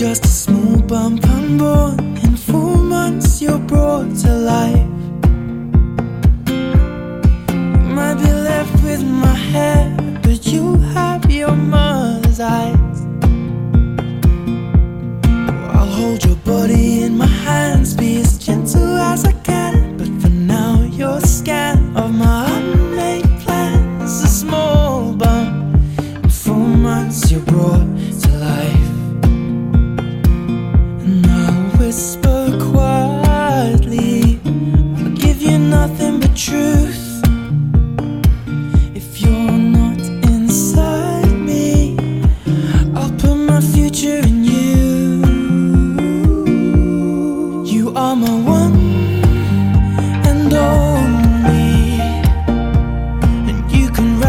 just a small bump unborn. In four months, you're brought to life.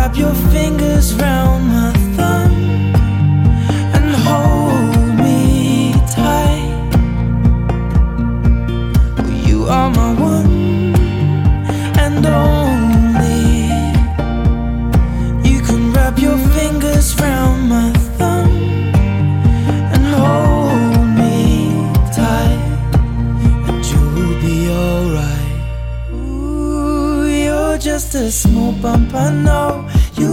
wrap your fingers round my thumb and hold me tight. You are my one and only. You can wrap your fingers round my thumb and hold me tight, and you'll be alright. Ooh, you're just a small bump, I know.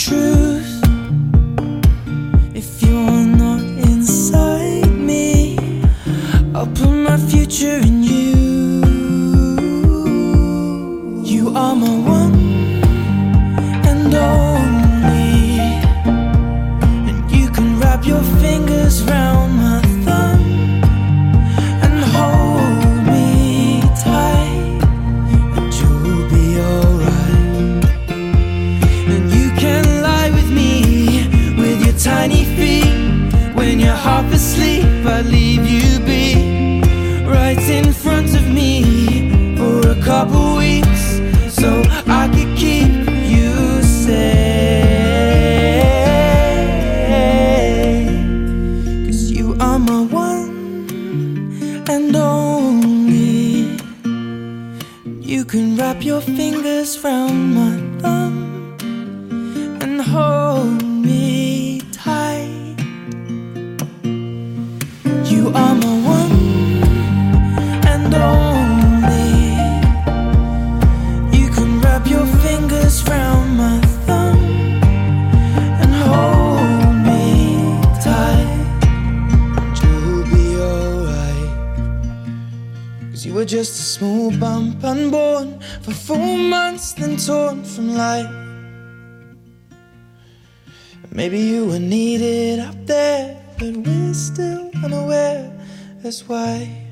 true and only. You can wrap your fingers round my Cause you were just a small bump unborn for four months, then torn from life. Maybe you were needed up there, but we're still unaware. That's why.